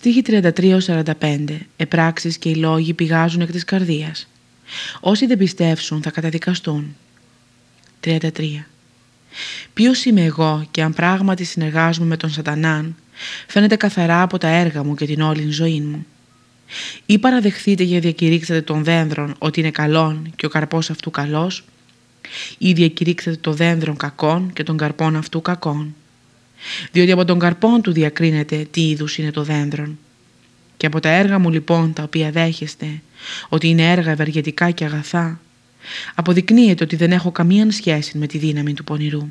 Στίχη 33-45 Επράξεις και οι λόγοι πηγάζουν εκ της καρδίας. Όσοι δεν πιστεύσουν θα καταδικαστούν. 33 Ποιος είμαι εγώ και αν πράγματι συνεργάζομαι με τον σατανάν, φαίνεται καθαρά από τα έργα μου και την όλη ζωή μου. Ή παραδεχθείτε και διακηρύξετε των δένδρων ότι είναι καλόν και ο καρπός αυτού καλός, ή διακηρύξετε το δένδρον κακόν και τον καρπόν αυτού κακόν. Διότι από τον καρπόν του διακρίνεται τι είδους είναι το δένδρον. Και από τα έργα μου λοιπόν τα οποία δέχεστε, ότι είναι έργα ευεργετικά και αγαθά, αποδεικνύεται ότι δεν έχω καμία σχέση με τη δύναμη του πονηρού.